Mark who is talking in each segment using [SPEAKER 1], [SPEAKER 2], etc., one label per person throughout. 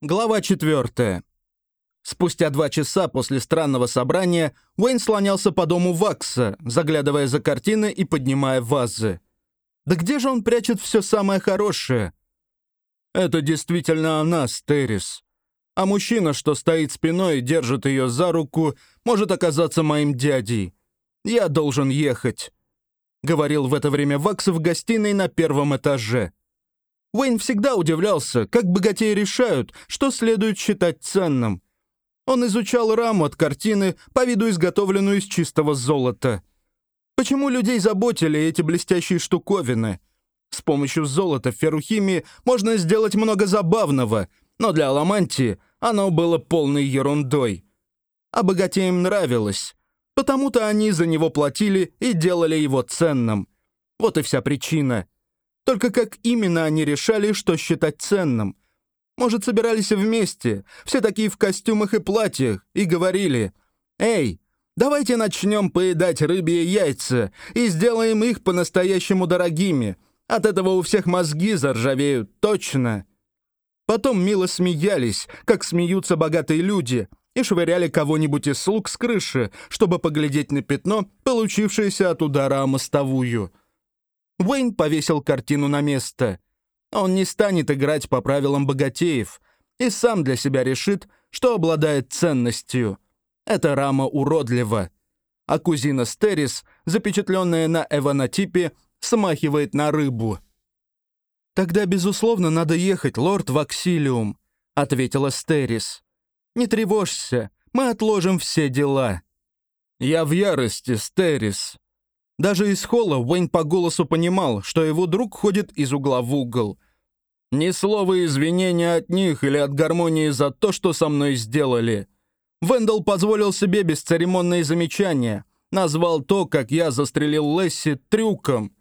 [SPEAKER 1] Глава 4. Спустя два часа после странного собрания Уэйн слонялся по дому Вакса, заглядывая за картины и поднимая вазы. Да где же он прячет все самое хорошее? Это действительно она, Стерис. А мужчина, что стоит спиной и держит ее за руку, может оказаться моим дядей. Я должен ехать. Говорил в это время Вакс в гостиной на первом этаже. Уэйн всегда удивлялся, как богатеи решают, что следует считать ценным. Он изучал раму от картины, по виду изготовленную из чистого золота. Почему людей заботили эти блестящие штуковины? С помощью золота в феррухимии можно сделать много забавного, но для Аламантии оно было полной ерундой. А богатеям нравилось. Потому-то они за него платили и делали его ценным. Вот и вся причина — только как именно они решали, что считать ценным? Может, собирались вместе, все такие в костюмах и платьях, и говорили, «Эй, давайте начнем поедать рыбьи яйца и сделаем их по-настоящему дорогими. От этого у всех мозги заржавеют, точно». Потом мило смеялись, как смеются богатые люди, и швыряли кого-нибудь из слуг с крыши, чтобы поглядеть на пятно, получившееся от удара о мостовую. Уэйн повесил картину на место. Он не станет играть по правилам богатеев и сам для себя решит, что обладает ценностью. Эта рама уродлива. А кузина Стерис, запечатленная на эванотипе, смахивает на рыбу. «Тогда, безусловно, надо ехать, лорд Ваксилиум», — ответила Стерис. «Не тревожься, мы отложим все дела». «Я в ярости, Стерис», даже из холла Уэйн по голосу понимал, что его друг ходит из угла в угол. Ни слова извинения от них или от гармонии за то, что со мной сделали. Вендел позволил себе бесцеремонные замечания, назвал то, как я застрелил Лесси, трюком.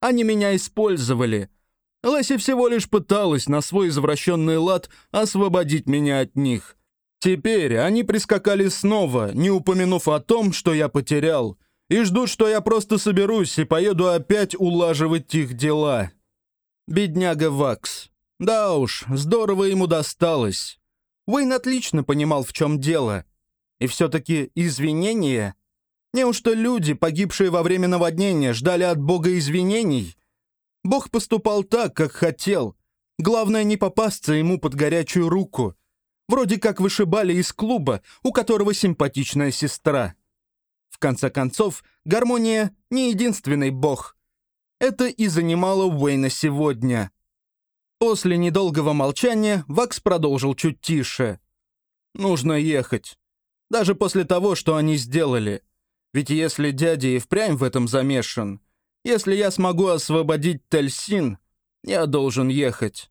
[SPEAKER 1] Они меня использовали. Лесси всего лишь пыталась на свой извращенный лад освободить меня от них. Теперь они прискакали снова, не упомянув о том, что я потерял — и ждут, что я просто соберусь и поеду опять улаживать их дела. Бедняга Вакс. Да уж, здорово ему досталось. Уэйн отлично понимал, в чем дело. И все-таки извинения? Неужто люди, погибшие во время наводнения, ждали от Бога извинений? Бог поступал так, как хотел. Главное, не попасться ему под горячую руку. Вроде как вышибали из клуба, у которого симпатичная сестра. Конце концов, гармония не единственный бог. Это и занимало Уэйна сегодня. После недолгого молчания Вакс продолжил чуть тише. «Нужно ехать. Даже после того, что они сделали. Ведь если дядя и впрямь в этом замешан, если я смогу освободить Тельсин, я должен ехать.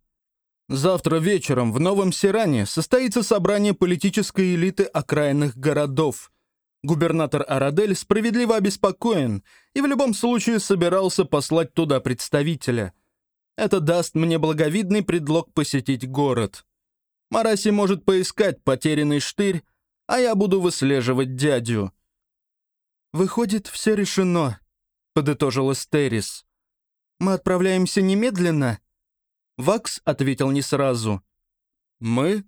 [SPEAKER 1] Завтра вечером в Новом Сиране состоится собрание политической элиты окраинных городов — Губернатор Арадель справедливо обеспокоен и в любом случае собирался послать туда представителя. Это даст мне благовидный предлог посетить город. Мараси может поискать потерянный штырь, а я буду выслеживать дядю. «Выходит, все решено», — подытожила Стерис. «Мы отправляемся немедленно?» Вакс ответил не сразу. «Мы?»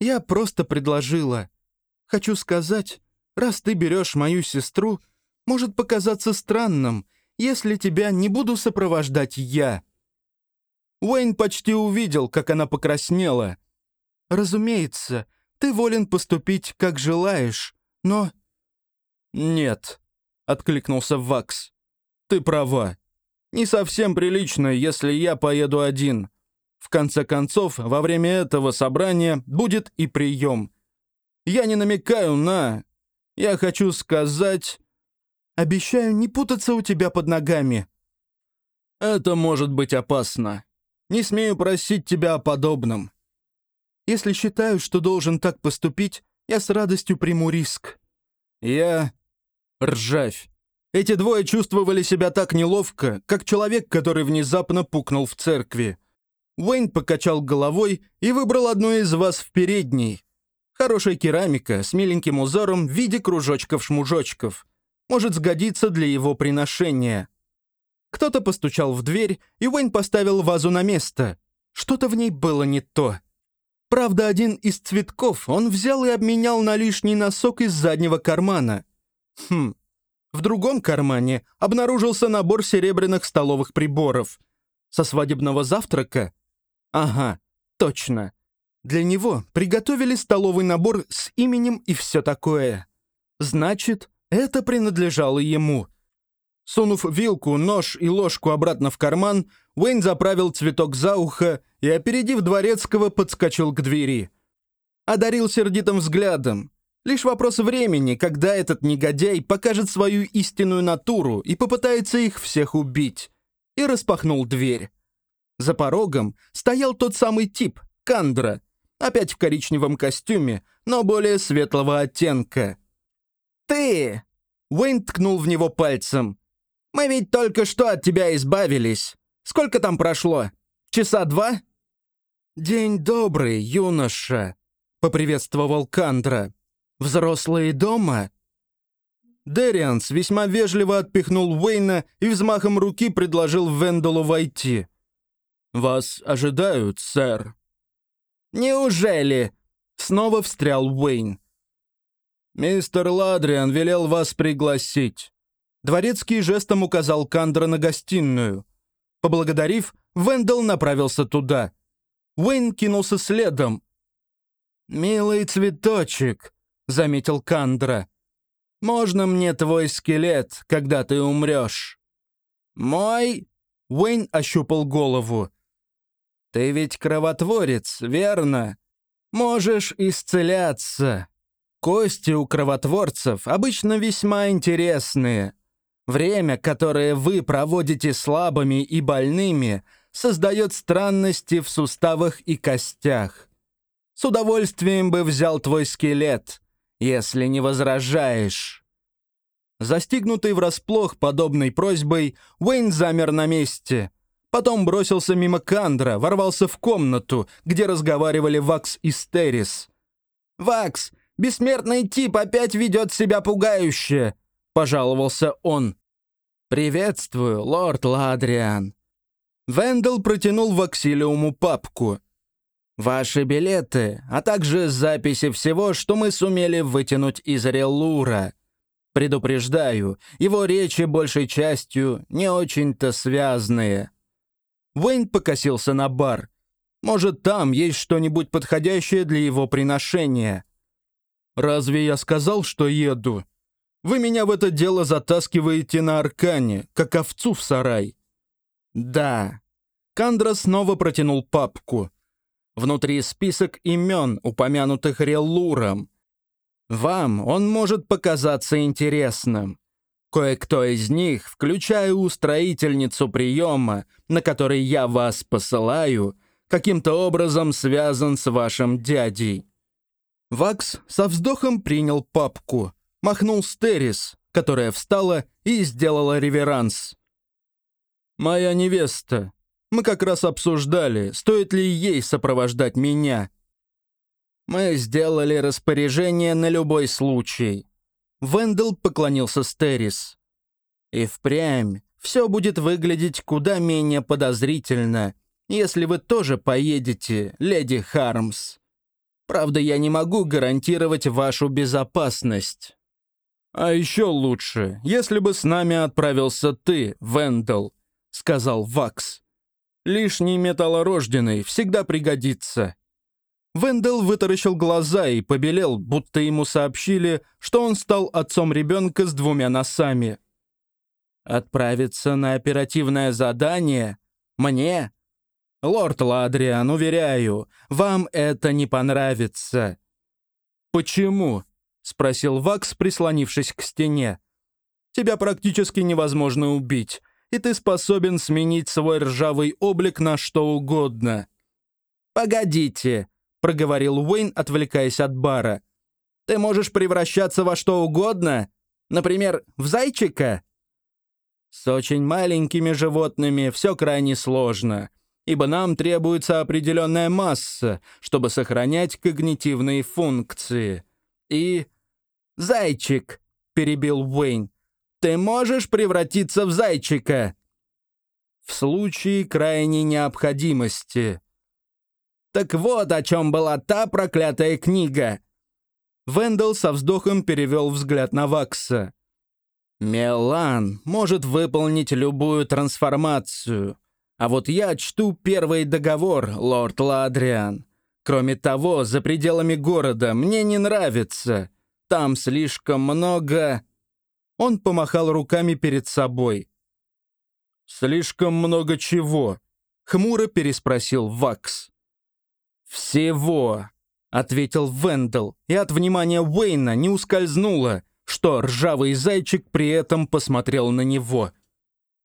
[SPEAKER 1] «Я просто предложила. Хочу сказать, раз ты берешь мою сестру, может показаться странным, если тебя не буду сопровождать я». Уэйн почти увидел, как она покраснела. «Разумеется, ты волен поступить, как желаешь, но...» «Нет», — откликнулся Вакс. «Ты права. Не совсем прилично, если я поеду один. В конце концов, во время этого собрания будет и прием. Я не намекаю на... Я хочу сказать... Обещаю не путаться у тебя под ногами. Это может быть опасно. Не смею просить тебя о подобном. Если считаю, что должен так поступить, я с радостью приму риск. Я... Ржавь. Эти двое чувствовали себя так неловко, как человек, который внезапно пукнул в церкви. Уэйн покачал головой и выбрал одну из вас в передней. Хорошая керамика с миленьким узором в виде кружочков-шмужочков. Может сгодиться для его приношения. Кто-то постучал в дверь, и Уэйн поставил вазу на место. Что-то в ней было не то. Правда, один из цветков он взял и обменял на лишний носок из заднего кармана. Хм. В другом кармане обнаружился набор серебряных столовых приборов. Со свадебного завтрака? Ага, точно. Для него приготовили столовый набор с именем и все такое. Значит, это принадлежало ему. Сунув вилку, нож и ложку обратно в карман, Уэйн заправил цветок за ухо и, опередив Дворецкого, подскочил к двери. Одарил сердитым взглядом. Лишь вопрос времени, когда этот негодяй покажет свою истинную натуру и попытается их всех убить. И распахнул дверь. За порогом стоял тот самый тип, Кандра, опять в коричневом костюме, но более светлого оттенка. «Ты!» — Уэйн ткнул в него пальцем. «Мы ведь только что от тебя избавились. Сколько там прошло? Часа два?» «День добрый, юноша», — поприветствовал Кандра. «Взрослые дома?» Дерианс весьма вежливо отпихнул Уэйна и взмахом руки предложил Вендолу войти. «Вас ожидают, сэр». «Неужели?» — снова встрял Уэйн. «Мистер Ладриан велел вас пригласить». Дворецкий жестом указал Кандра на гостиную. Поблагодарив, Вендел направился туда. Уэйн кинулся следом. «Милый цветочек», — заметил Кандра. «Можно мне твой скелет, когда ты умрешь?» «Мой?» — Уэйн ощупал голову. «Ты ведь кровотворец, верно? Можешь исцеляться. Кости у кровотворцев обычно весьма интересные. Время, которое вы проводите слабыми и больными, создает странности в суставах и костях. С удовольствием бы взял твой скелет, если не возражаешь». Застигнутый врасплох подобной просьбой, Уэйн замер на месте — Потом бросился мимо Кандра, ворвался в комнату, где разговаривали Вакс и Стерис. «Вакс, бессмертный тип опять ведет себя пугающе!» — пожаловался он. «Приветствую, лорд Ладриан». Вендел протянул Ваксилиуму папку. «Ваши билеты, а также записи всего, что мы сумели вытянуть из Релура. Предупреждаю, его речи большей частью не очень-то связные». Уэйн покосился на бар. Может, там есть что-нибудь подходящее для его приношения. «Разве я сказал, что еду? Вы меня в это дело затаскиваете на аркане, как овцу в сарай». «Да». Кандра снова протянул папку. Внутри список имен, упомянутых Реллуром. Вам он может показаться интересным. Кое-кто из них, включая устроительницу приема, на который я вас посылаю, каким-то образом связан с вашим дядей». Вакс со вздохом принял папку, махнул Стерис, которая встала и сделала реверанс. «Моя невеста. Мы как раз обсуждали, стоит ли ей сопровождать меня». «Мы сделали распоряжение на любой случай. Вендел поклонился Стерис. «И впрямь все будет выглядеть куда менее подозрительно, если вы тоже поедете, леди Хармс. Правда, я не могу гарантировать вашу безопасность». «А еще лучше, если бы с нами отправился ты, Вендел», — сказал Вакс. «Лишний металлорожденный всегда пригодится». Вендел вытаращил глаза и побелел, будто ему сообщили, что он стал отцом ребенка с двумя носами. «Отправиться на оперативное задание? Мне? Лорд Ладриан, уверяю, вам это не понравится». «Почему?» — спросил Вакс, прислонившись к стене. «Тебя практически невозможно убить, и ты способен сменить свой ржавый облик на что угодно». «Погодите», — проговорил Уэйн, отвлекаясь от бара. «Ты можешь превращаться во что угодно? Например, в зайчика?» «С очень маленькими животными все крайне сложно, ибо нам требуется определенная масса, чтобы сохранять когнитивные функции. И...» «Зайчик!» — перебил Уэйн. «Ты можешь превратиться в зайчика?» «В случае крайней необходимости»,
[SPEAKER 2] Так вот о чем была та проклятая книга.
[SPEAKER 1] Вендел со вздохом перевел взгляд на Вакса.
[SPEAKER 2] «Мелан может выполнить любую трансформацию. А вот я чту первый договор, лорд Ладриан. Кроме того, за пределами города мне не нравится. Там слишком много...»
[SPEAKER 1] Он помахал руками перед собой. «Слишком много чего?» — хмуро переспросил Вакс.
[SPEAKER 2] «Всего», — ответил Вендел, и от внимания Уэйна не ускользнуло, что ржавый зайчик при этом посмотрел на него.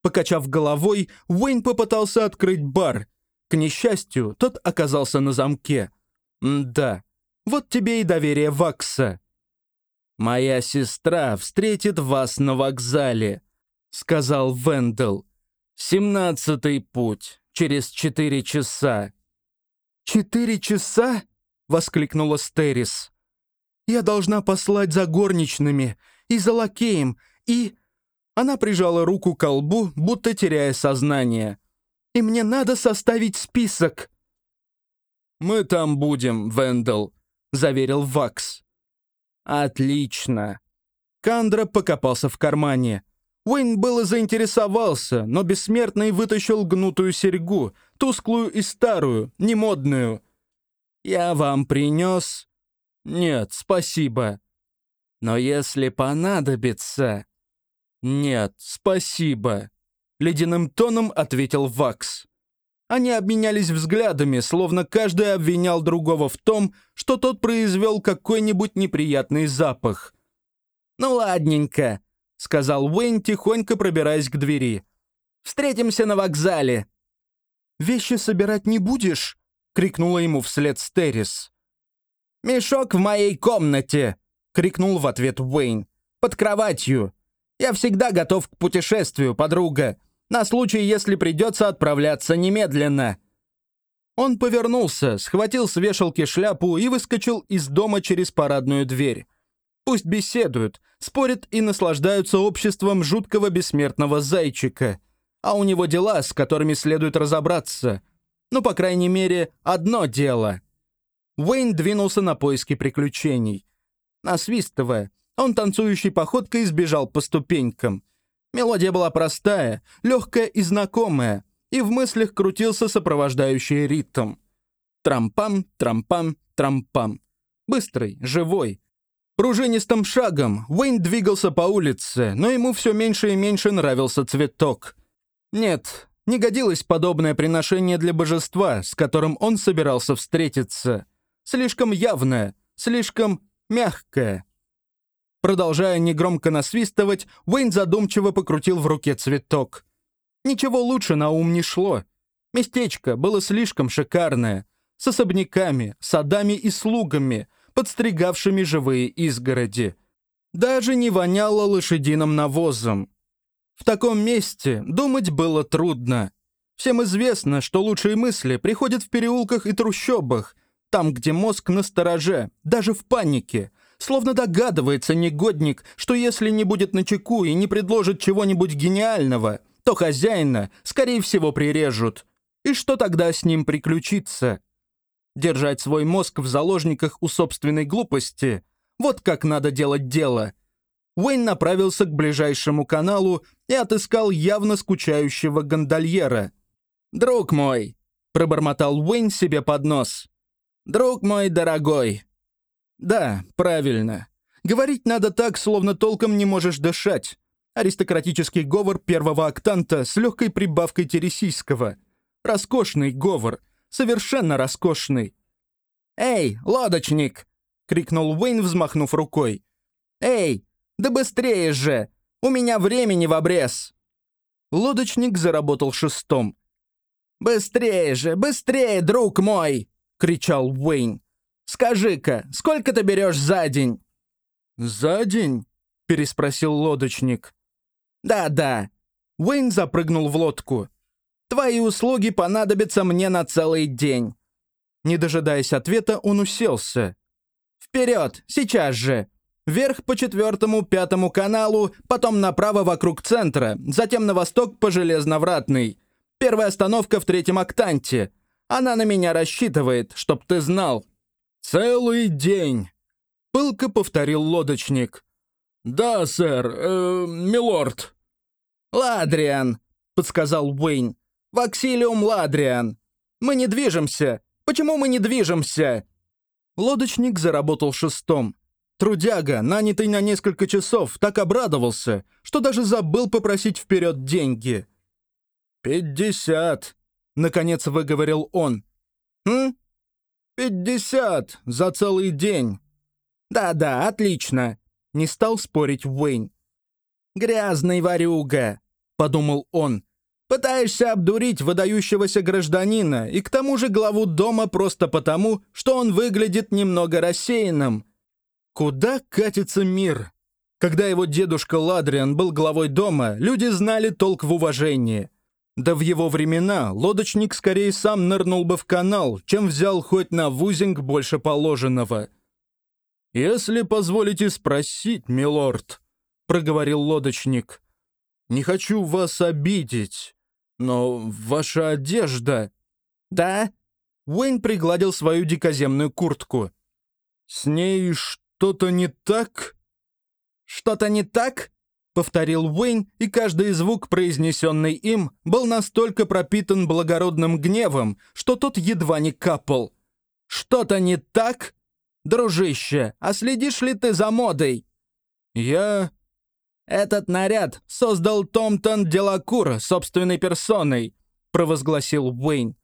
[SPEAKER 1] Покачав головой, Уэйн попытался открыть бар. К несчастью, тот оказался на замке. да, вот тебе и доверие Вакса.
[SPEAKER 2] «Моя сестра встретит вас на вокзале», — сказал Вендел. «Семнадцатый путь, через четыре часа».
[SPEAKER 1] «Четыре часа?» — воскликнула Стерис. «Я должна послать за горничными и за лакеем, и...» Она прижала руку к колбу, будто теряя сознание. «И мне надо составить список».
[SPEAKER 2] «Мы там будем, Вендел», — заверил Вакс. «Отлично».
[SPEAKER 1] Кандра покопался в кармане. Уэйн было заинтересовался, но бессмертный вытащил гнутую серьгу, тусклую и старую, немодную.
[SPEAKER 2] «Я вам принес?»
[SPEAKER 1] «Нет, спасибо».
[SPEAKER 2] «Но если понадобится...»
[SPEAKER 1] «Нет, спасибо», — ледяным тоном ответил Вакс. Они обменялись взглядами, словно каждый обвинял другого в том, что тот произвел какой-нибудь неприятный запах.
[SPEAKER 2] «Ну ладненько», — сказал Уэйн, тихонько пробираясь к двери. «Встретимся на вокзале».
[SPEAKER 1] «Вещи собирать не будешь?» — крикнула ему вслед Стерис.
[SPEAKER 2] «Мешок в моей комнате!» — крикнул в ответ Уэйн. «Под кроватью. Я всегда готов к путешествию, подруга, на случай, если придется отправляться немедленно».
[SPEAKER 1] Он повернулся, схватил с вешалки шляпу и выскочил из дома через парадную дверь. Пусть беседуют, спорят и наслаждаются обществом жуткого бессмертного зайчика. А у него дела, с которыми следует разобраться. Ну, по крайней мере, одно дело. Уэйн двинулся на поиски приключений. Насвистывая, он танцующей походкой сбежал по ступенькам. Мелодия была простая, легкая и знакомая, и в мыслях крутился сопровождающий ритм. Трампам, трампам, трампам. Быстрый, живой, Пружинистым шагом Уэйн двигался по улице, но ему все меньше и меньше нравился цветок. Нет, не годилось подобное приношение для божества, с которым он собирался встретиться. Слишком явное, слишком мягкое. Продолжая негромко насвистывать, Уэйн задумчиво покрутил в руке цветок. Ничего лучше на ум не шло. Местечко было слишком шикарное. С особняками, садами и слугами — подстригавшими живые изгороди. Даже не воняло лошадиным навозом. В таком месте думать было трудно. Всем известно, что лучшие мысли приходят в переулках и трущобах, там, где мозг на стороже, даже в панике. Словно догадывается негодник, что если не будет начеку и не предложит чего-нибудь гениального, то хозяина, скорее всего, прирежут. И что тогда с ним приключится? Держать свой мозг в заложниках у собственной глупости — вот как надо делать дело. Уэйн направился к ближайшему каналу и отыскал явно скучающего гондольера. «Друг мой!» — пробормотал Уэйн себе под нос. «Друг мой дорогой!» «Да, правильно. Говорить надо так, словно толком не можешь дышать. Аристократический говор первого октанта с легкой прибавкой тересийского. Роскошный говор — совершенно роскошный. «Эй, лодочник!» — крикнул Уэйн, взмахнув рукой. «Эй, да быстрее же! У меня времени в обрез!» Лодочник заработал шестом. «Быстрее же, быстрее, друг мой!» — кричал Уэйн. «Скажи-ка, сколько ты берешь за день?» «За день?» — переспросил лодочник.
[SPEAKER 2] «Да-да». Уэйн запрыгнул в лодку. Твои услуги понадобятся мне на целый день».
[SPEAKER 1] Не дожидаясь ответа, он уселся.
[SPEAKER 2] «Вперед, сейчас же! Вверх по четвертому, пятому каналу, потом направо вокруг центра, затем на восток по Железновратной. Первая остановка в третьем октанте. Она на меня рассчитывает, чтоб ты знал».
[SPEAKER 1] «Целый день», — пылко повторил лодочник. «Да, сэр, э, милорд».
[SPEAKER 2] «Ладриан», — подсказал Уэйн. «Ваксилиум Ладриан. Мы не движемся. Почему мы не движемся?»
[SPEAKER 1] Лодочник заработал шестом. Трудяга, нанятый на несколько часов, так обрадовался, что даже забыл попросить вперед деньги. «Пятьдесят», — наконец выговорил он.
[SPEAKER 2] «Хм?
[SPEAKER 1] Пятьдесят за целый день».
[SPEAKER 2] «Да-да, отлично», — не стал спорить Уэйн. «Грязный ворюга», — подумал он. «Пытаешься обдурить выдающегося гражданина и к тому же главу дома просто потому, что он выглядит немного рассеянным».
[SPEAKER 1] Куда катится мир? Когда его дедушка Ладриан был главой дома, люди знали толк в уважении. Да в его времена лодочник скорее сам нырнул бы в канал, чем взял хоть на вузинг больше положенного. «Если позволите спросить, милорд», — проговорил лодочник, — «не хочу вас обидеть, но ваша одежда...»
[SPEAKER 2] «Да?»
[SPEAKER 1] Уэйн пригладил свою дикоземную куртку. «С ней что?» «Что-то не так?»
[SPEAKER 2] «Что-то не так?» — повторил Уэйн, и каждый звук, произнесенный им, был настолько пропитан благородным гневом, что тот едва не капал. «Что-то не так? Дружище, а следишь ли ты за модой?»
[SPEAKER 1] «Я...»
[SPEAKER 2] «Этот наряд создал Томтон Делакур собственной персоной», — провозгласил Уэйн.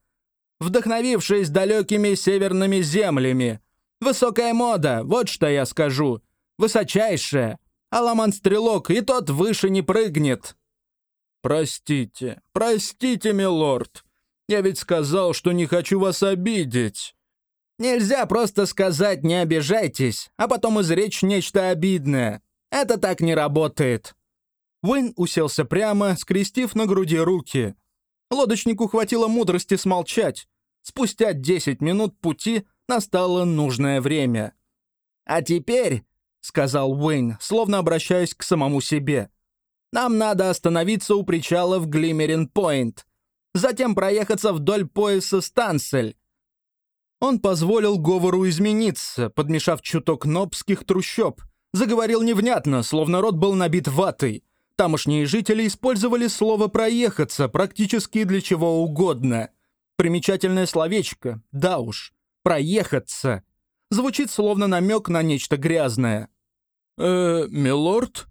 [SPEAKER 2] «Вдохновившись далекими северными землями, Высокая мода, вот что я скажу. Высочайшая. А ломан-стрелок и тот выше не прыгнет.
[SPEAKER 1] Простите, простите, милорд. Я ведь сказал, что не хочу вас обидеть.
[SPEAKER 2] Нельзя просто сказать «не обижайтесь», а потом изречь нечто обидное. Это так не работает.
[SPEAKER 1] Уэйн уселся прямо, скрестив на груди руки. Лодочнику хватило мудрости смолчать. Спустя 10 минут пути настало нужное время.
[SPEAKER 2] «А теперь», — сказал Уэйн, словно обращаясь к самому себе, «нам надо остановиться у причала в Глимерин-Пойнт, затем проехаться вдоль пояса Стансель».
[SPEAKER 1] Он позволил говору измениться, подмешав чуток нобских трущоб. Заговорил невнятно, словно рот был набит ватой. Тамошние жители использовали слово «проехаться» практически для чего угодно. Примечательное словечко, да уж проехаться. Звучит словно намек на нечто грязное. «Э, милорд?»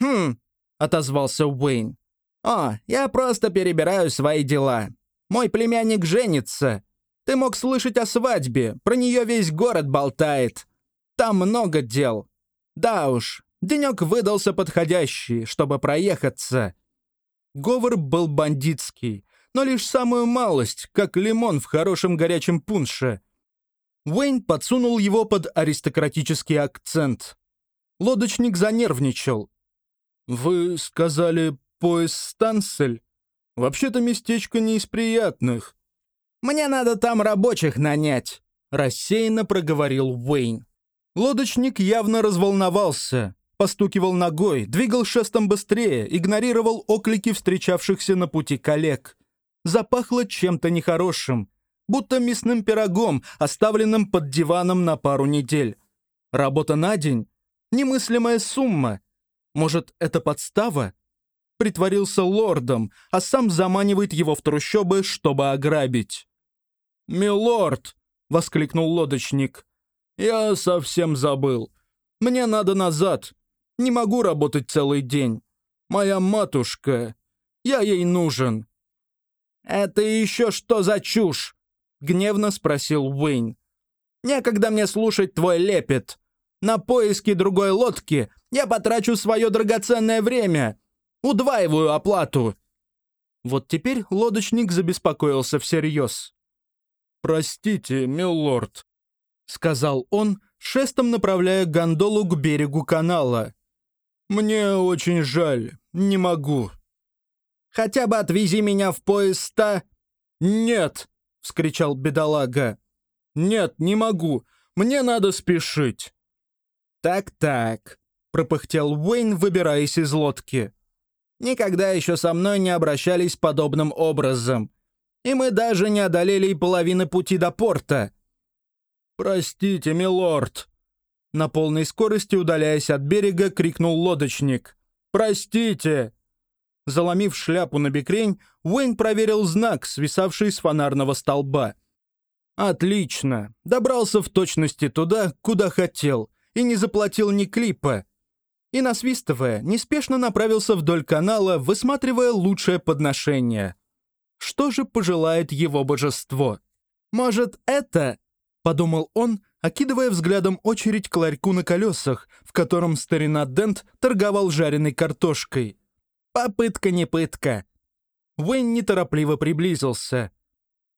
[SPEAKER 2] «Хм», — отозвался Уэйн. «О, я просто перебираю свои дела. Мой племянник женится. Ты мог слышать о свадьбе, про нее весь город болтает. Там много дел. Да уж, денек выдался подходящий, чтобы проехаться».
[SPEAKER 1] Говор был бандитский, но лишь самую малость, как лимон в хорошем горячем пунше. Уэйн подсунул его под аристократический акцент. Лодочник занервничал. «Вы сказали пояс Стансель? Вообще-то местечко не из приятных».
[SPEAKER 2] «Мне надо там рабочих нанять», — рассеянно проговорил Уэйн.
[SPEAKER 1] Лодочник явно разволновался, постукивал ногой, двигал шестом быстрее, игнорировал оклики встречавшихся на пути коллег запахло чем-то нехорошим, будто мясным пирогом, оставленным под диваном на пару недель. Работа на день? Немыслимая сумма. Может, это подстава? Притворился лордом, а сам заманивает его в трущобы, чтобы ограбить. «Милорд!» — воскликнул лодочник. «Я совсем забыл. Мне надо назад. Не могу работать целый день. Моя матушка. Я ей нужен.
[SPEAKER 2] «Это еще что за чушь?» — гневно спросил Уэйн. «Некогда мне слушать твой лепет. На поиски другой лодки я потрачу свое драгоценное время. Удваиваю оплату».
[SPEAKER 1] Вот теперь лодочник забеспокоился всерьез. «Простите, милорд», — сказал он, шестом направляя гондолу к берегу канала. «Мне очень жаль, не могу».
[SPEAKER 2] Хотя бы отвези меня в поезд ста...»
[SPEAKER 1] «Нет!» — вскричал бедолага. «Нет, не могу. Мне надо спешить».
[SPEAKER 2] «Так-так», — пропыхтел Уэйн, выбираясь из лодки. «Никогда еще со мной не обращались подобным образом. И мы даже не одолели и половины пути до порта».
[SPEAKER 1] «Простите, милорд!» На полной скорости, удаляясь от берега, крикнул лодочник. «Простите!» Заломив шляпу на бекрень, Уэйн проверил знак, свисавший с фонарного столба. «Отлично! Добрался в точности туда, куда хотел, и не заплатил ни клипа!» И, насвистывая, неспешно направился вдоль канала, высматривая лучшее подношение. Что же пожелает его божество? «Может, это?» — подумал он, окидывая взглядом очередь к ларьку на колесах, в котором старина Дент торговал жареной картошкой — Попытка не пытка. Уэйн неторопливо приблизился.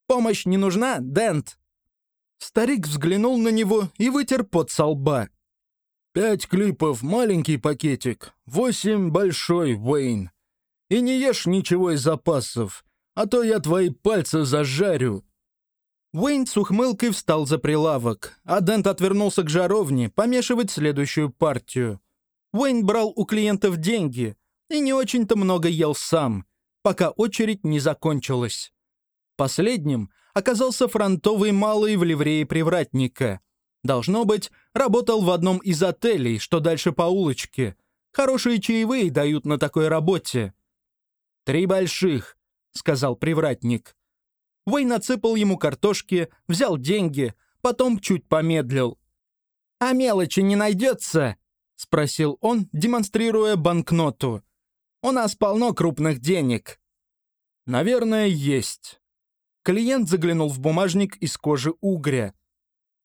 [SPEAKER 1] «Помощь не нужна, Дент?» Старик взглянул на него и вытер пот со лба. «Пять клипов — маленький пакетик, восемь — большой, Уэйн. И не ешь ничего из запасов, а то я твои пальцы зажарю». Уэйн с ухмылкой встал за прилавок, а Дент отвернулся к жаровне помешивать следующую партию. Уэйн брал у клиентов деньги — и не очень-то много ел сам, пока очередь не закончилась. Последним оказался фронтовый малый в ливрее привратника. Должно быть, работал в одном из отелей, что дальше по улочке. Хорошие чаевые дают на такой работе. «Три больших», — сказал привратник. Уэй насыпал ему картошки, взял деньги, потом чуть помедлил. «А мелочи не найдется?» — спросил он, демонстрируя банкноту. У нас полно крупных денег». «Наверное, есть». Клиент заглянул в бумажник из кожи угря.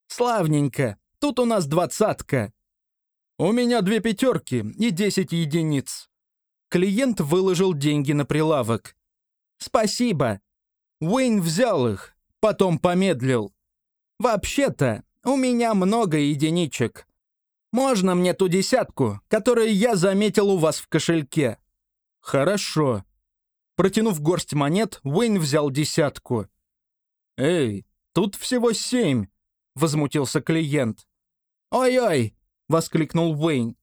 [SPEAKER 1] «Славненько. Тут у нас двадцатка». «У меня две пятерки и десять единиц». Клиент выложил деньги на прилавок. «Спасибо». Уэйн взял их, потом помедлил. «Вообще-то, у меня много единичек. Можно мне ту десятку, которую я заметил у вас в кошельке?» «Хорошо». Протянув горсть монет, Уэйн взял десятку. «Эй, тут всего семь!» — возмутился клиент. «Ой-ой!» — воскликнул Уэйн.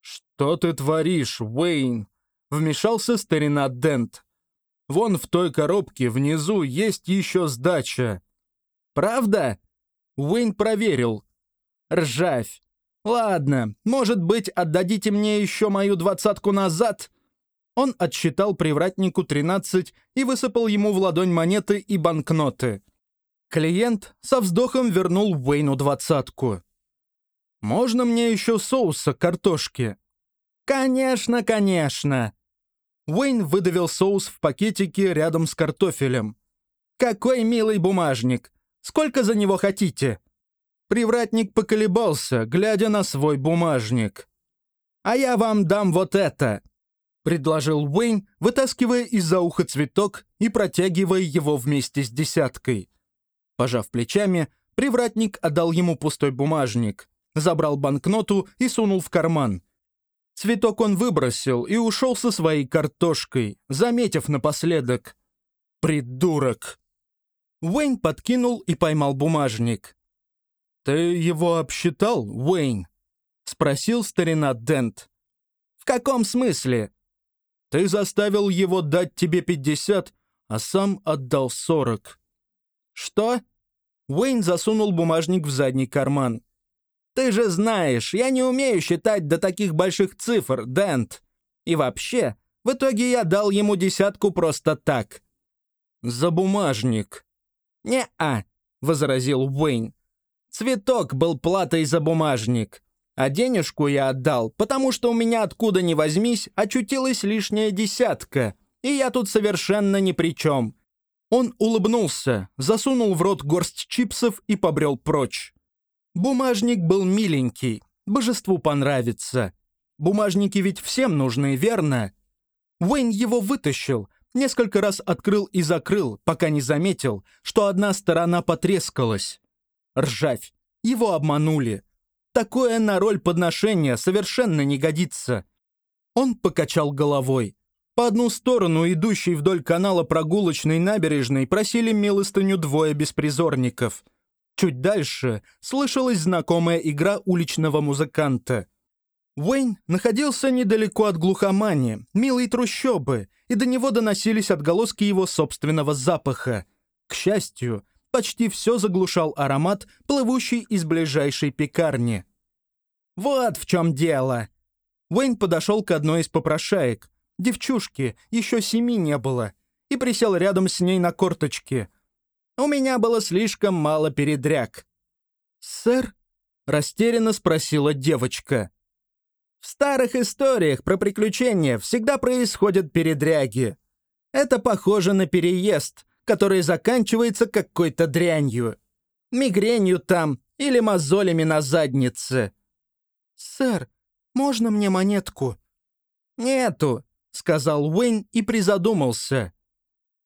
[SPEAKER 1] «Что ты творишь, Уэйн?» — вмешался старина Дент. «Вон в той коробке внизу есть еще сдача». «Правда?» Уэйн проверил. «Ржавь. Ладно, может быть, отдадите мне еще мою двадцатку назад?» Он отсчитал привратнику 13 и высыпал ему в ладонь монеты и банкноты. Клиент со вздохом вернул Уэйну двадцатку. «Можно мне еще соуса картошки?» «Конечно, конечно!» Уэйн выдавил соус в пакетике рядом с картофелем. «Какой милый бумажник! Сколько за него хотите?» Привратник поколебался, глядя на свой бумажник. «А я вам дам вот это!» Предложил Уэйн, вытаскивая из-за уха цветок и протягивая его вместе с десяткой. Пожав плечами, привратник отдал ему пустой бумажник, забрал банкноту и сунул в карман. Цветок он выбросил и ушел со своей картошкой, заметив напоследок. «Придурок!» Уэйн подкинул и поймал бумажник. «Ты его обсчитал, Уэйн?» — спросил старина Дент. «В каком смысле?» Ты заставил его дать тебе 50, а сам отдал 40. Что? Уэйн засунул бумажник в задний карман. Ты же знаешь, я не умею считать до таких больших цифр, Дент. И вообще, в итоге я дал ему десятку просто так. За бумажник. «Не-а», — возразил Уэйн. «Цветок был платой за бумажник. А денежку я отдал, потому что у меня откуда ни возьмись очутилась лишняя десятка, и я тут совершенно ни при чем». Он улыбнулся, засунул в рот горсть чипсов и побрел прочь. Бумажник был миленький, божеству понравится. Бумажники ведь всем нужны, верно? Уэйн его вытащил, несколько раз открыл и закрыл, пока не заметил, что одна сторона потрескалась. Ржавь. Его обманули. Такое на роль подношения совершенно не годится. Он покачал головой. По одну сторону, идущей вдоль канала прогулочной набережной, просили милостыню двое беспризорников. Чуть дальше слышалась знакомая игра уличного музыканта. Уэйн находился недалеко от глухомани, милой трущобы, и до него доносились отголоски его собственного запаха. К счастью, почти все заглушал аромат, плывущий из ближайшей пекарни. «Вот в чем дело!» Уэйн подошел к одной из попрошаек. Девчушки, еще семи не было, и присел рядом с ней на корточке. У меня было слишком мало передряг. «Сэр?» — растерянно спросила девочка. В старых историях про приключения всегда происходят передряги. Это похоже на переезд, который заканчивается какой-то дрянью. Мигренью там или мозолями на заднице. «Сэр, можно мне монетку?» «Нету», — сказал Уэйн и призадумался.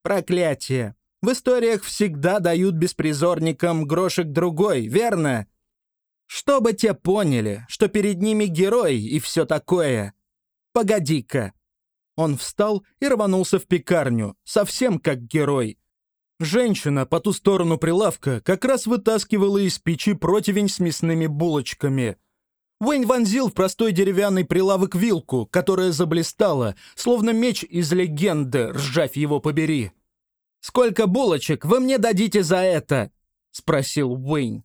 [SPEAKER 1] «Проклятие. В историях всегда дают беспризорникам грошек другой, верно? Чтобы те поняли, что перед ними герой и все такое. Погоди-ка. Он встал и рванулся в пекарню, совсем как герой. Женщина по ту сторону прилавка как раз вытаскивала из печи противень с мясными булочками. Уэйн вонзил в простой деревянный прилавок вилку, которая заблистала, словно меч из легенды, ржавь его побери. «Сколько булочек вы мне дадите за это?» — спросил Уэйн.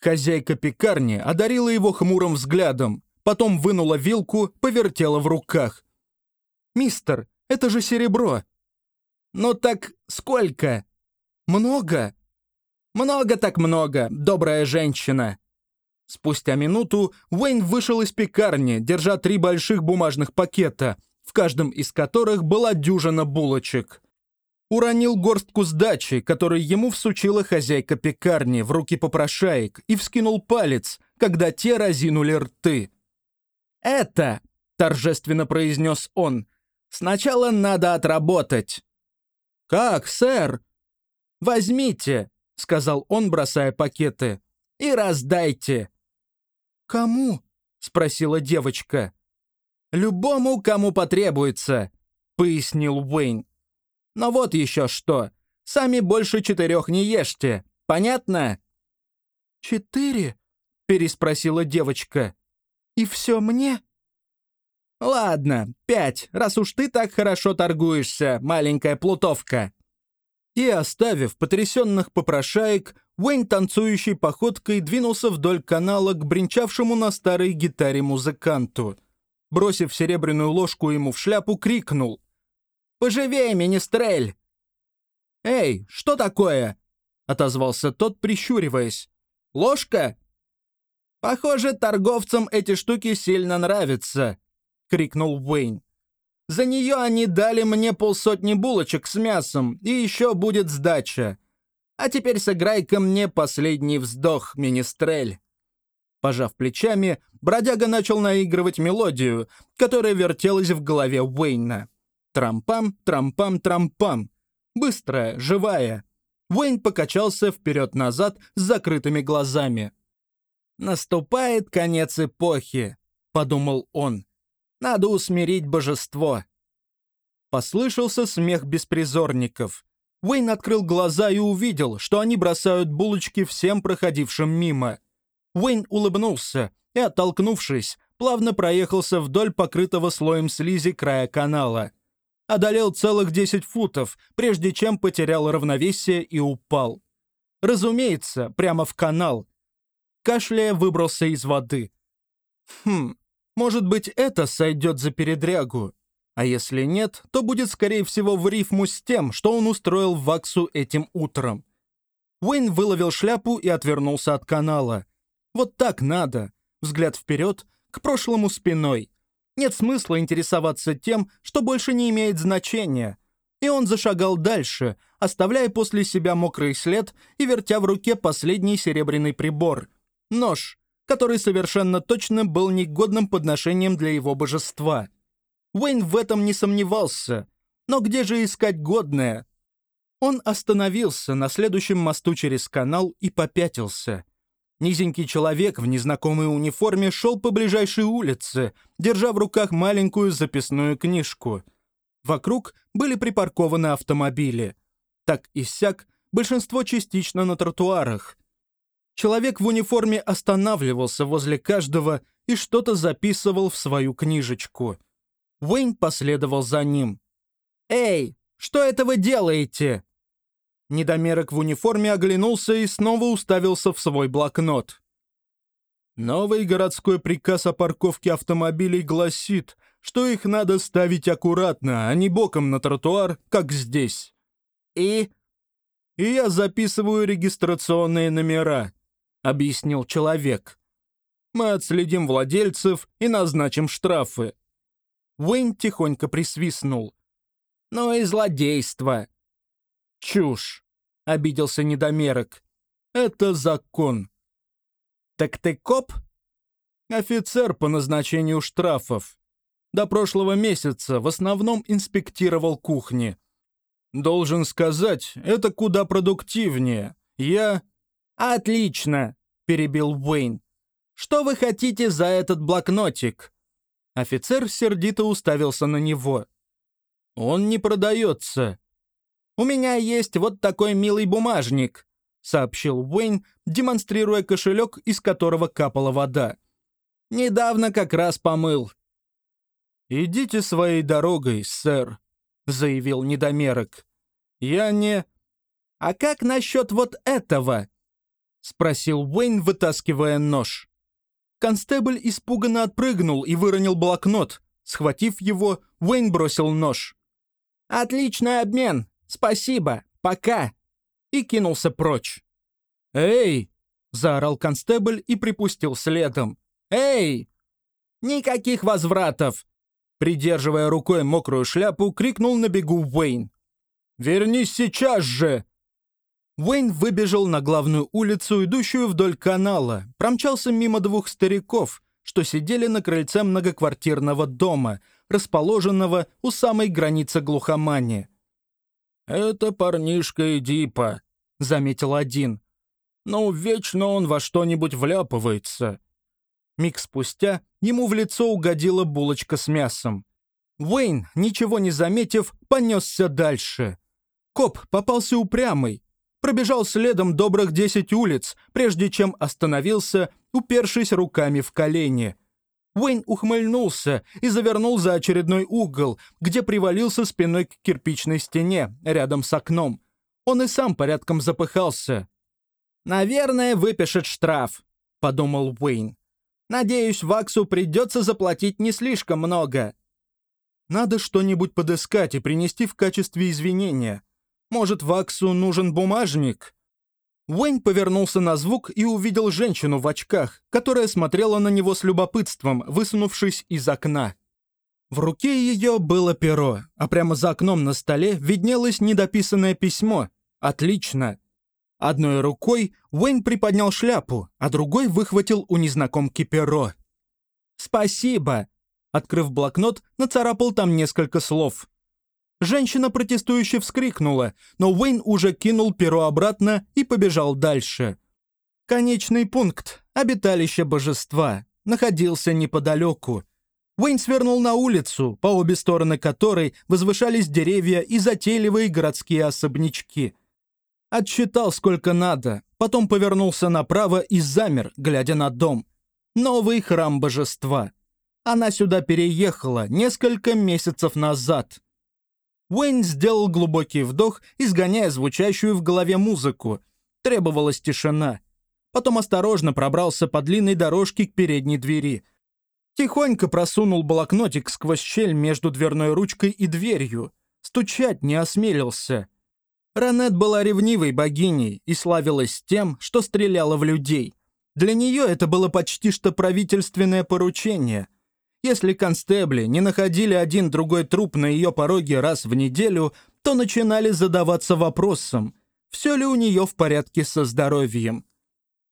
[SPEAKER 1] Хозяйка пекарни одарила его хмурым взглядом, потом вынула вилку, повертела в руках. «Мистер, это же серебро!» «Ну так сколько?» «Много?» «Много так много, добрая женщина!» Спустя минуту Уэйн вышел из пекарни, держа три больших бумажных пакета, в каждом из которых была дюжина булочек уронил горстку сдачи, которую ему всучила хозяйка пекарни в руки попрошаек, и вскинул палец, когда те разинули рты. «Это», — торжественно произнес он, — «сначала надо отработать». «Как, сэр?» «Возьмите», — сказал он, бросая пакеты, — «и раздайте». «Кому?» — спросила девочка. «Любому, кому потребуется», — пояснил Уэйн. Но вот еще что. Сами больше четырех не ешьте. Понятно?» «Четыре?» — переспросила девочка. «И все мне?» «Ладно, пять, раз уж ты так хорошо торгуешься, маленькая плутовка». И, оставив потрясенных попрошаек, Уэйн танцующей походкой двинулся вдоль канала к бренчавшему на старой гитаре музыканту. Бросив серебряную ложку ему в шляпу, крикнул. Поживее, министрель!» «Эй, что такое?» — отозвался тот, прищуриваясь. «Ложка?» «Похоже, торговцам эти штуки сильно нравятся», — крикнул Уэйн. «За нее они дали мне полсотни булочек с мясом, и еще будет сдача. А теперь сыграй-ка мне последний вздох, министрель». Пожав плечами, бродяга начал наигрывать мелодию, которая вертелась в голове Уэйна. Трампам, трампам, трампам. Быстрая, живая. Уэйн покачался вперед-назад с закрытыми глазами. «Наступает конец эпохи», — подумал он. «Надо усмирить божество». Послышался смех беспризорников. Уэйн открыл глаза и увидел, что они бросают булочки всем проходившим мимо. Уэйн улыбнулся и, оттолкнувшись, плавно проехался вдоль покрытого слоем слизи края канала — одолел целых 10 футов, прежде чем потерял равновесие и упал. Разумеется, прямо в канал. Кашляя выбрался из воды. Хм, может быть, это сойдет за передрягу. А если нет, то будет, скорее всего, в рифму с тем, что он устроил Ваксу этим утром. Уэйн выловил шляпу и отвернулся от канала. Вот так надо. Взгляд вперед, к прошлому спиной. Нет смысла интересоваться тем, что больше не имеет значения. И он зашагал дальше, оставляя после себя мокрый след и вертя в руке последний серебряный прибор — нож, который совершенно точно был негодным подношением для его божества. Уэйн в этом не сомневался. Но где же искать годное? Он остановился на следующем мосту через канал и попятился — Низенький человек в незнакомой униформе шел по ближайшей улице, держа в руках маленькую записную книжку. Вокруг были припаркованы автомобили. Так и сяк, большинство частично на тротуарах. Человек в униформе останавливался возле каждого и что-то записывал в свою книжечку. Уэйн последовал за ним. «Эй, что это вы делаете?» Недомерок в униформе оглянулся и снова уставился в свой блокнот. Новый городской приказ о парковке автомобилей гласит, что их надо ставить аккуратно, а не боком на тротуар, как здесь. И? И я записываю регистрационные номера, объяснил человек. Мы отследим владельцев и назначим штрафы. Уэйн тихонько присвистнул. «Ну и злодейство!» «Чушь!» — обиделся недомерок. «Это закон». «Так ты коп?» «Офицер по назначению штрафов. До прошлого месяца в основном инспектировал кухни. Должен сказать, это куда продуктивнее. Я...» «Отлично!» — перебил Уэйн. «Что вы хотите за этот блокнотик?» Офицер сердито уставился на него. «Он не продается». «У меня есть вот такой милый бумажник», — сообщил Уэйн, демонстрируя кошелек, из которого капала вода. «Недавно как раз помыл». «Идите своей дорогой, сэр», — заявил недомерок. «Я не...» «А как насчет вот этого?» — спросил Уэйн, вытаскивая нож. Констебль испуганно отпрыгнул и выронил блокнот. Схватив его, Уэйн бросил нож. «Отличный обмен! Спасибо! Пока!» И кинулся прочь. «Эй!» — заорал констебль и припустил следом. «Эй!» «Никаких возвратов!» Придерживая рукой мокрую шляпу, крикнул на бегу Уэйн. «Вернись сейчас же!» Уэйн выбежал на главную улицу, идущую вдоль канала, промчался мимо двух стариков, что сидели на крыльце многоквартирного дома, расположенного у самой границы глухомани. «Это парнишка Эдипа», — заметил один. «Но вечно он во что-нибудь вляпывается». Миг спустя ему в лицо угодила булочка с мясом. Уэйн, ничего не заметив, понесся дальше. Коп попался упрямый, пробежал следом добрых десять улиц, прежде чем остановился, упершись руками в колени. Уэйн ухмыльнулся и завернул за очередной угол, где привалился спиной к кирпичной стене, рядом с окном. Он и сам порядком запыхался. «Наверное, выпишет штраф», — подумал Уэйн. «Надеюсь, Ваксу придется заплатить не слишком много». Надо что-нибудь подыскать и принести в качестве извинения. Может, Ваксу нужен бумажник?» Уэйн повернулся на звук и увидел женщину в очках, которая смотрела на него с любопытством, высунувшись из окна. В руке ее было перо, а прямо за окном на столе виднелось недописанное письмо. Отлично. Одной рукой Уэйн приподнял шляпу, а другой выхватил у незнакомки перо. «Спасибо!» Открыв блокнот, нацарапал там несколько слов. Женщина протестующе вскрикнула, но Уэйн уже кинул перо обратно и побежал дальше. Конечный пункт, обиталище божества, находился неподалеку. Уэйн свернул на улицу, по обе стороны которой возвышались деревья и затейливые городские особнячки. Отсчитал сколько надо, потом повернулся направо и замер, глядя на дом. Новый храм божества. Она сюда переехала несколько месяцев назад. Уэйн сделал глубокий вдох, изгоняя звучащую в голове музыку. Требовалась тишина. Потом осторожно пробрался по длинной дорожке к передней двери. Тихонько просунул блокнотик сквозь щель между дверной ручкой и дверью. Стучать не осмелился. Ранет была ревнивой богиней и славилась тем, что стреляла в людей. Для нее это было почти что правительственное поручение — если констебли не находили один другой труп на ее пороге раз в неделю, то начинали задаваться вопросом, все ли у нее в порядке со здоровьем.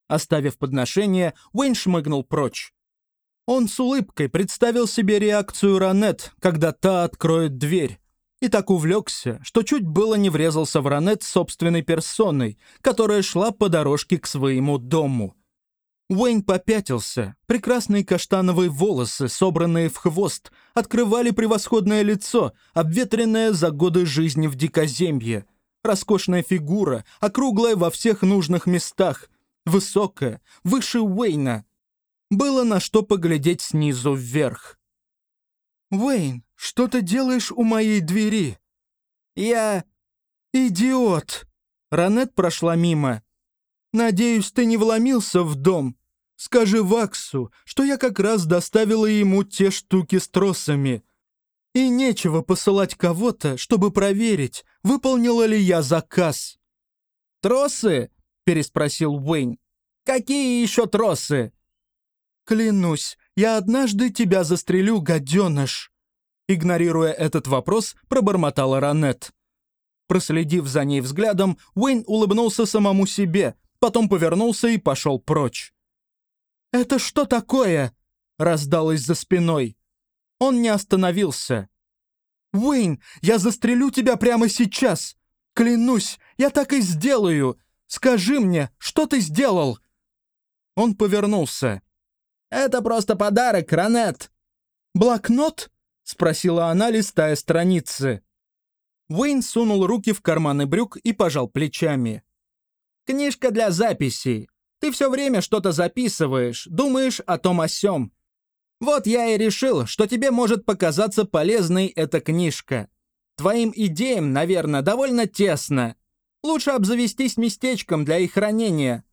[SPEAKER 1] Оставив подношение, Уэйн шмыгнул прочь. Он с улыбкой представил себе реакцию Ранет, когда та откроет дверь. И так увлекся, что чуть было не врезался в Ранет собственной персоной, которая шла по дорожке к своему дому. Уэйн попятился. Прекрасные каштановые волосы, собранные в хвост, открывали превосходное лицо, обветренное за годы жизни в дикоземье. Роскошная фигура, округлая во всех нужных местах. Высокая, выше Уэйна. Было на что поглядеть снизу вверх. «Уэйн, что ты делаешь у моей двери?» «Я... идиот!» Ранет прошла мимо. «Надеюсь, ты не вломился в дом. Скажи Ваксу, что я как раз доставила ему те штуки с тросами. И нечего посылать кого-то, чтобы проверить, выполнила ли я заказ».
[SPEAKER 2] «Тросы?» — переспросил Уэйн. «Какие еще тросы?»
[SPEAKER 1] «Клянусь, я однажды тебя застрелю, гаденыш!» Игнорируя этот вопрос, пробормотала Ранет. Проследив за ней взглядом, Уэйн улыбнулся самому себе, потом повернулся и пошел прочь. «Это что такое?» — раздалось за спиной. Он не остановился. «Уэйн, я застрелю тебя прямо сейчас! Клянусь, я так и сделаю! Скажи мне, что ты сделал?» Он повернулся.
[SPEAKER 2] «Это просто подарок, Ранет!»
[SPEAKER 1] «Блокнот?» — спросила она, листая страницы. Уэйн сунул руки в карманы брюк и пожал плечами.
[SPEAKER 2] «Книжка для записей. Ты все время что-то записываешь, думаешь о том о сём. Вот я и решил, что тебе может показаться полезной эта книжка. Твоим идеям, наверное, довольно тесно. Лучше обзавестись местечком для их хранения».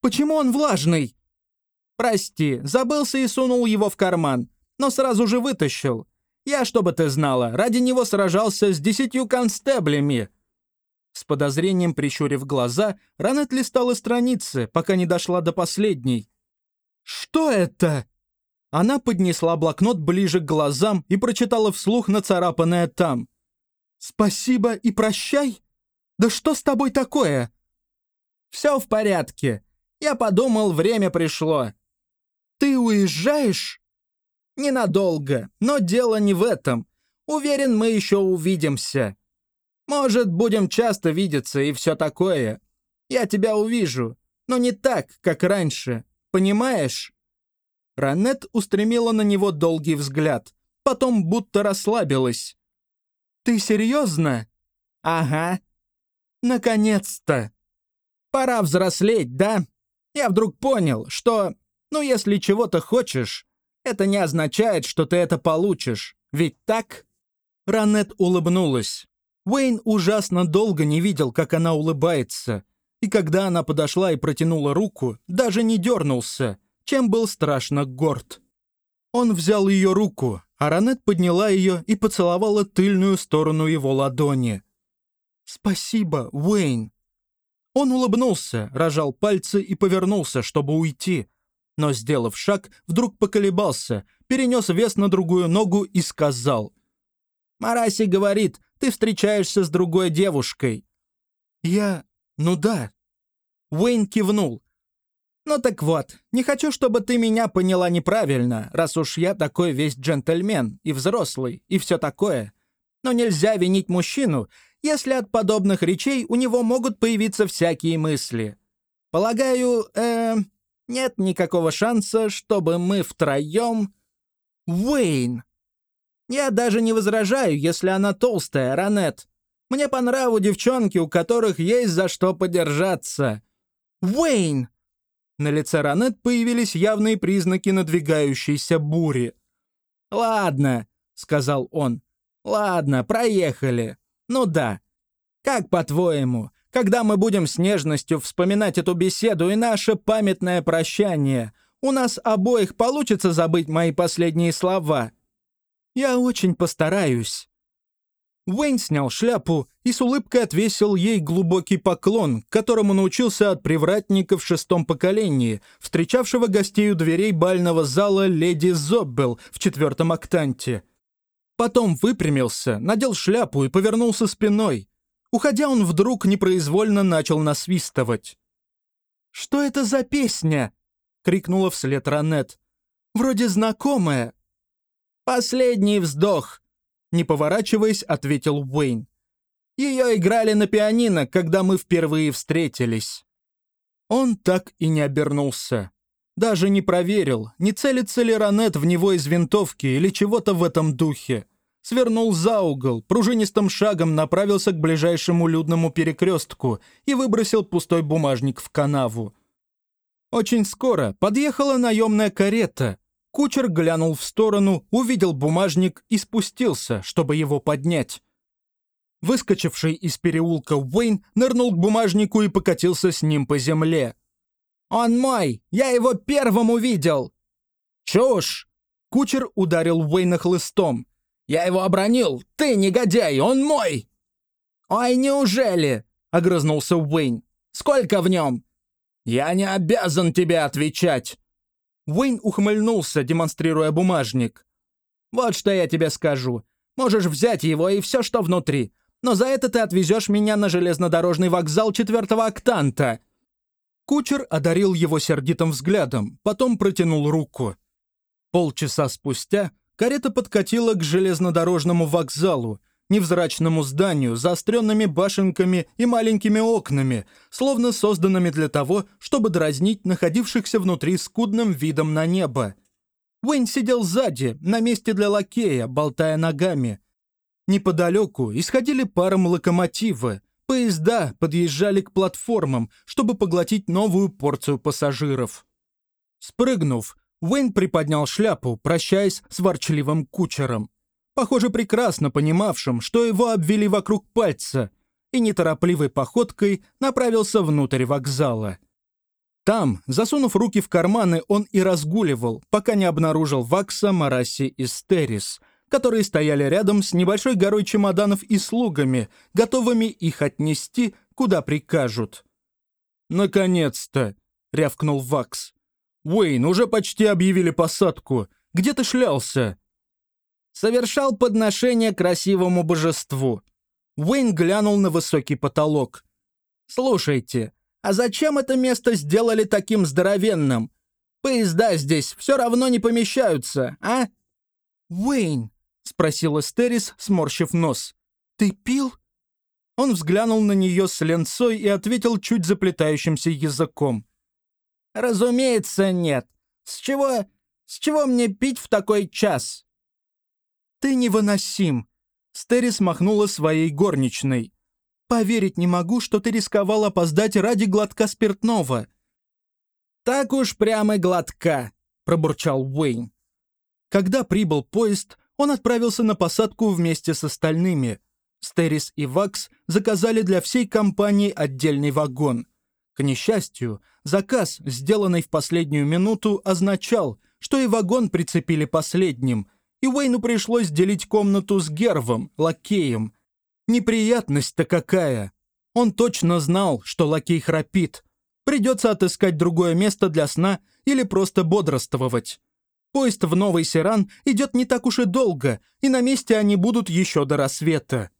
[SPEAKER 1] «Почему он влажный?»
[SPEAKER 2] «Прости, забылся и сунул его в карман, но сразу же вытащил. Я, чтобы ты знала, ради него сражался с десятью констеблями».
[SPEAKER 1] С подозрением прищурив глаза, Ранет листала страницы, пока не дошла до последней. «Что это?» Она поднесла блокнот ближе к глазам и прочитала вслух нацарапанное там. «Спасибо и прощай? Да что с тобой такое?»
[SPEAKER 2] «Все в порядке. Я подумал, время пришло.
[SPEAKER 1] «Ты уезжаешь?»
[SPEAKER 2] «Ненадолго, но дело не в этом. Уверен, мы еще увидимся. Может, будем часто видеться и все такое. Я тебя увижу, но не так, как раньше. Понимаешь?»
[SPEAKER 1] Ранет устремила на него долгий взгляд, потом будто расслабилась. «Ты серьезно?»
[SPEAKER 2] «Ага».
[SPEAKER 1] «Наконец-то!»
[SPEAKER 2] «Пора взрослеть, да? Я вдруг понял, что ну, если чего-то хочешь, это не означает, что ты это получишь. Ведь так?»
[SPEAKER 1] Ранет улыбнулась. Уэйн ужасно долго не видел, как она улыбается. И когда она подошла и протянула руку, даже не дернулся, чем был страшно горд. Он взял ее руку, а Ранет подняла ее и поцеловала тыльную сторону его ладони. «Спасибо, Уэйн!» Он улыбнулся, рожал пальцы и повернулся, чтобы уйти, но, сделав шаг, вдруг поколебался, перенес вес на другую ногу и сказал.
[SPEAKER 2] «Мараси говорит, ты встречаешься с другой девушкой».
[SPEAKER 1] «Я... ну да».
[SPEAKER 2] Уэйн кивнул. «Ну так вот, не хочу, чтобы ты меня поняла неправильно, раз уж я такой весь джентльмен и взрослый, и все такое. Но нельзя винить мужчину, если от подобных речей у него могут появиться всякие мысли. Полагаю, э, нет никакого шанса, чтобы мы втроем... Уэйн! Я даже не возражаю, если она толстая, Ранет. Мне по нраву девчонки, у которых есть за что подержаться. Уэйн! На лице Ранет появились явные признаки надвигающейся бури. «Ладно», — сказал он. «Ладно, проехали. Ну да. Как по-твоему, когда мы будем с нежностью вспоминать эту беседу и наше памятное прощание, у нас обоих получится забыть мои последние слова. Я очень постараюсь». Уэйн снял шляпу и с улыбкой отвесил ей глубокий поклон, которому научился от привратника в шестом поколении, встречавшего гостей у дверей бального зала леди Зоббел в четвертом октанте. Потом выпрямился, надел шляпу и повернулся спиной, Уходя, он вдруг непроизвольно начал насвистывать. «Что это за песня?» — крикнула вслед Ранет. «Вроде знакомая». «Последний вздох», — не поворачиваясь, ответил Уэйн. «Ее играли на пианино, когда мы впервые встретились». Он так и не обернулся. Даже не проверил, не целится ли Ранет в него из винтовки или чего-то в этом духе свернул за угол, пружинистым шагом направился к ближайшему людному перекрестку и выбросил пустой бумажник в канаву.
[SPEAKER 1] Очень скоро подъехала наемная карета. Кучер глянул в сторону, увидел бумажник и спустился, чтобы его поднять. Выскочивший из переулка Уэйн нырнул к бумажнику и покатился с ним по земле.
[SPEAKER 2] «Он мой! Я его первым увидел!»
[SPEAKER 1] «Чушь!» Кучер ударил Уэйна хлыстом.
[SPEAKER 2] «Я его обронил! Ты негодяй! Он мой!» «Ой, неужели?» — огрызнулся Уэйн. «Сколько в нем?» «Я не обязан тебе отвечать!»
[SPEAKER 1] Уэйн ухмыльнулся, демонстрируя бумажник.
[SPEAKER 2] «Вот что я тебе скажу. Можешь взять его и все, что внутри. Но за это ты отвезешь меня на железнодорожный вокзал четвертого октанта».
[SPEAKER 1] Кучер одарил его сердитым взглядом, потом протянул руку. Полчаса спустя карета подкатила к железнодорожному вокзалу, невзрачному зданию заостренными башенками и маленькими окнами, словно созданными для того, чтобы дразнить находившихся внутри скудным видом на небо. Уэйн сидел сзади, на месте для лакея, болтая ногами. Неподалеку исходили паром локомотивы. Поезда подъезжали к платформам, чтобы поглотить новую порцию пассажиров. Спрыгнув, Уэйн приподнял шляпу, прощаясь с ворчливым кучером похоже, прекрасно понимавшим, что его обвели вокруг пальца, и неторопливой походкой направился внутрь вокзала. Там, засунув руки в карманы, он и разгуливал, пока не обнаружил Вакса, Мараси и Стерис, которые стояли рядом с небольшой горой чемоданов и слугами, готовыми их отнести, куда прикажут. «Наконец-то!» — рявкнул Вакс. «Уэйн, уже почти объявили посадку. Где ты шлялся?»
[SPEAKER 2] Совершал подношение красивому божеству. Уэйн глянул на высокий потолок. «Слушайте, а зачем это место сделали таким здоровенным? Поезда здесь все равно не помещаются, а?»
[SPEAKER 1] «Уэйн», — спросил Эстерис, сморщив нос, — «ты пил?» Он взглянул на нее с ленцой и ответил чуть заплетающимся языком.
[SPEAKER 2] «Разумеется, нет. С чего... с чего мне пить в такой час?»
[SPEAKER 1] «Ты невыносим!» Стерис махнула своей горничной. «Поверить не могу, что ты рисковал опоздать ради глотка спиртного».
[SPEAKER 2] «Так уж прямо глотка», — пробурчал Уэйн.
[SPEAKER 1] Когда прибыл поезд, он отправился на посадку вместе с остальными. Стерис и Вакс заказали для всей компании отдельный вагон. К несчастью, заказ, сделанный в последнюю минуту, означал, что и вагон прицепили последним, и Уэйну пришлось делить комнату с Гервом, лакеем. Неприятность-то какая! Он точно знал, что лакей храпит. Придется отыскать другое место для сна или просто бодрствовать. Поезд в Новый Сиран идет не так уж и долго, и на месте они будут еще до рассвета.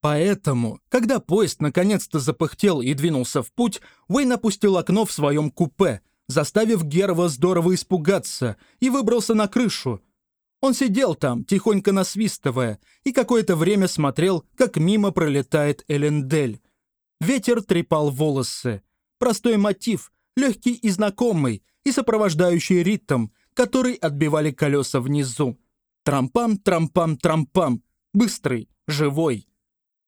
[SPEAKER 1] Поэтому, когда поезд наконец-то запыхтел и двинулся в путь, Уэйн опустил окно в своем купе, заставив Герва здорово испугаться, и выбрался на крышу, он сидел там, тихонько насвистывая, и какое-то время смотрел, как мимо пролетает Элендель. Ветер трепал волосы. Простой мотив, легкий и знакомый, и сопровождающий ритм, который отбивали колеса внизу. Трампам, трампам, трампам. Быстрый, живой.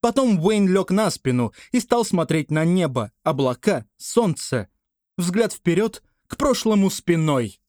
[SPEAKER 1] Потом Уэйн лег на спину и стал смотреть на небо, облака, солнце. Взгляд вперед, к прошлому спиной.